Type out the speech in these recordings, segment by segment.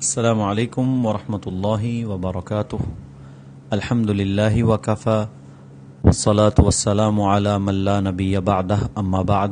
السلام علیکم ورحمۃ اللہ وبرکاتہ۔ الحمد للہ وکفا۔ والصلاة والسلام على من لا نبی بعدہ اما بعد۔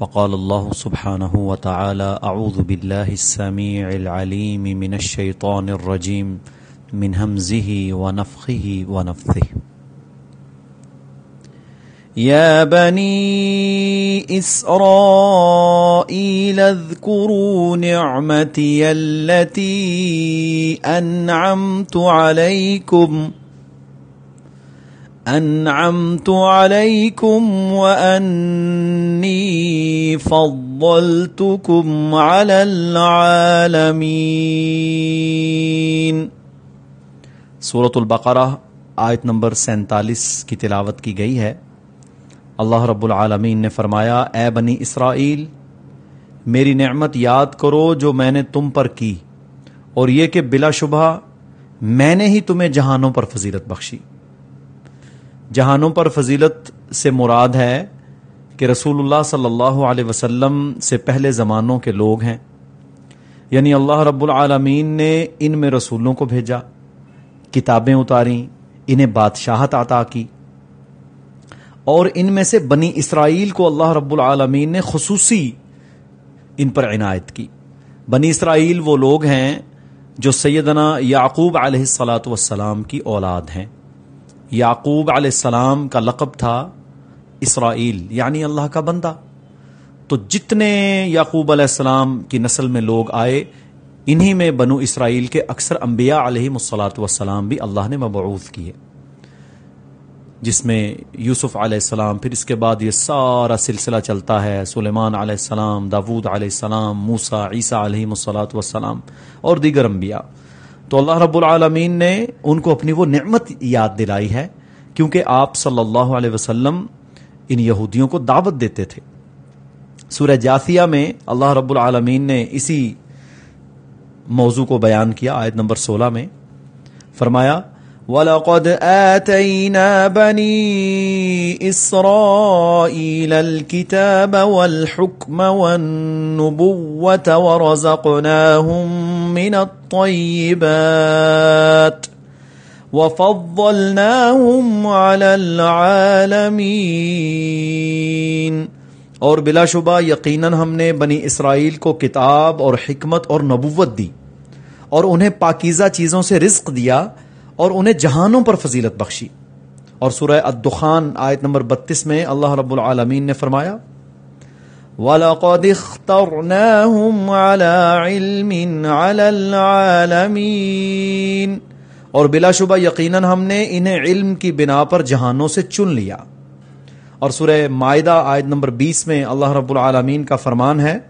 وقال اللہ سبحانہ وتعالى اعوذ باللہ السمیع العلیم من الشیطان الرجیم، من حمزه ونفخه ونفثه يا بني إسرائيل اذكروا نعمتي التي أنعمت عليكم أنعمت عليكم وأني فضلتكم على العالمين. سورة البقرہ آیت نمبر سینتالیس کی تلاوت کی گئی ہے۔ اللہ رب العالمین نے فرمایا، اے بنی اسرائیل، میری نعمت یاد کرو جو میں نے تم پر کی اور یہ کہ بلا شبہ میں نے ہی تمہیں جہانوں پر فضیلت بخشی. جہانوں پر فضیلت سے مراد ہے کہ رسول اللہ صلی اللہ علیہ وسلم سے پہلے زمانوں کے لوگ ہیں۔ یعنی اللہ رب العالمین نے ان میں رسولوں کو بھیجا، کتابیں اتاریں انہیں بادشاہت عطا کی اور ان میں سے بنی اسرائیل کو اللہ رب العالمین نے خصوصی ان پر عنایت کی۔ بنی اسرائیل وہ لوگ ہیں جو سیدنا یعقوب علیہ السلاۃ والسلام کی اولاد ہیں۔ یعقوب علیہ السلام کا لقب تھا اسرائیل یعنی اللہ کا بندہ۔ تو جتنے یعقوب علیہ السلام کی نسل میں لوگ آئے، انہی میں بنو اسرائیل کے اکثر انبیاء علیہ مسلاۃ والسلام بھی اللہ نے مبعوث کیے۔ جس میں یوسف علیہ السلام، پھر اس کے بعد یہ سارا سلسلہ چلتا ہے، سلیمان علیہ السلام، داود علیہ السلام موسا عیسیٰ علیہ مسلاۃ والسلام اور دیگر انبیاء۔ تو اللہ رب العالمین نے ان کو اپنی وہ نعمت یاد دلائی ہے، کیونکہ آپ صلی اللہ علیہ وسلم ان یہودیوں کو دعوت دیتے تھے۔ سورہ جاثیہ میں اللہ رب العالمین نے اسی موضوع کو بیان کیا، آیت نمبر سولہ میں۔ فرمایا وَلَقَدْ آتَيْنَا بَنِي إِسْرَائِيلَ الْكِتَابَ وَالْحُكْمَ وَالنُّبُوَّةَ وَرَزَقْنَاهُمْ مِنَ الطَّيِّبَاتِ وَفَضَّلْنَاهُمْ عَلَى الْعَالَمِينَ اور بلا شبہ یقیناً ہم نے بنی اسرائیل کو کتاب اور حکمت اور نبوت دی اور انہیں پاکیزہ چیزوں سے رزق دیا اور انہیں جہانوں پر فضیلت بخشی۔ اور سورہ الدخان آیت نمبر بتیس میں اللہ رب العالمین نے فرمایا، وَلَقَدْ اخْتَرْنَاهُمْ عَلَى عِلْمٍ عَلَى الْعَالَمِينَ۔ اور بلا شبہ یقیناً ہم نے انہیں علم کی بنا پر جہانوں سے چن لیا۔ اور سورہ معدہ آیت نمبر بیس میں اللہ رب العالمین کا فرمان ہے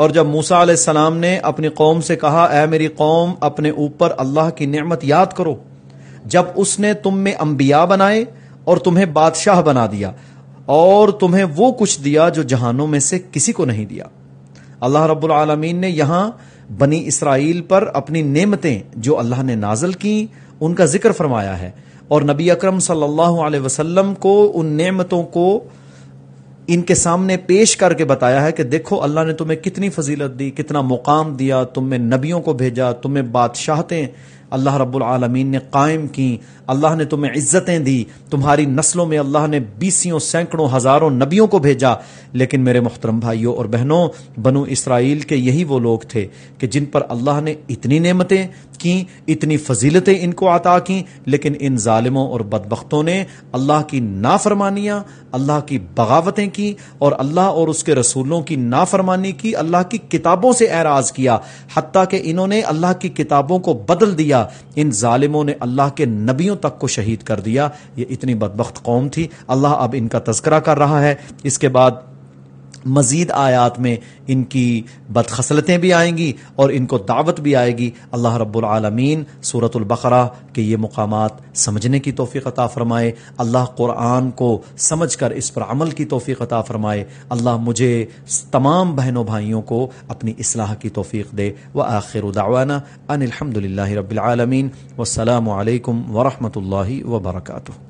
اور جب موسا علیہ السلام نے اپنی قوم سے کہا، اے میری قوم، اپنے اوپر اللہ کی نعمت یاد کرو۔ جب اس نے تم میں انبیاء بنائے اور تمہیں بادشاہ بنا دیا اور تمہیں وہ کچھ دیا جو جہانوں میں سے کسی کو نہیں دیا۔ اللہ رب العالمین نے یہاں بنی اسرائیل پر اپنی نعمتیں جو اللہ نے نازل کی ان کا ذکر فرمایا ہے۔ اور نبی اکرم صلی اللہ علیہ وسلم کو ان نعمتوں کو ان کے سامنے پیش کر کے بتایا ہے کہ دیکھو، اللہ نے تمہیں کتنی فضیلت دی، کتنا مقام دیا، تم میں نبیوں کو بھیجا تمہیں بادشاہتیں اللہ رب العالمین نے قائم کی، اللہ نے تمہیں عزتیں دی، تمہاری نسلوں میں اللہ نے بیسیوں سینکڑوں ہزاروں نبیوں کو بھیجا۔ لیکن میرے محترم بھائیوں اور بہنوں، بنو اسرائیل کے یہی وہ لوگ تھے کہ جن پر اللہ نے اتنی نعمتیں کی، اتنی فضیلتیں ان کو عطا کی، لیکن ان ظالموں اور بدبختوں نے اللہ کی نافرمانیاں، اللہ کی بغاوتیں کی اور اللہ اور اس کے رسولوں کی نافرمانی کی، اللہ کی کتابوں سے اعراض کیا۔ حتیٰ کہ انہوں نے اللہ کی کتابوں کو بدل دیا۔ دیا ان ظالموں نے اللہ کے نبیوں تک کو شہید کر دیا۔ یہ اتنی بدبخت قوم تھی۔ اللہ اب ان کا تذکرہ کر رہا ہے۔ اس کے بعد مزید آیات میں ان کی بدخصلتیں بھی آئیں گی اور ان کو دعوت بھی آئے گی۔ اللہ رب العالمین صورت البقرہ کے یہ مقامات سمجھنے کی توفیق عطا فرمائے۔ اللہ قرآن کو سمجھ کر اس پر عمل کی توفیق عطا فرمائے۔ اللہ مجھے تمام بہنوں بھائیوں کو اپنی اصلاح کی توفیق دے۔ و آخر دعوانا ان الحمد للہ رب العالمین۔ والسلام علیکم ورحمۃ اللہ وبرکاتہ۔